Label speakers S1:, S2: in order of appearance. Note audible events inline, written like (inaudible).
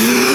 S1: Yeah. (laughs)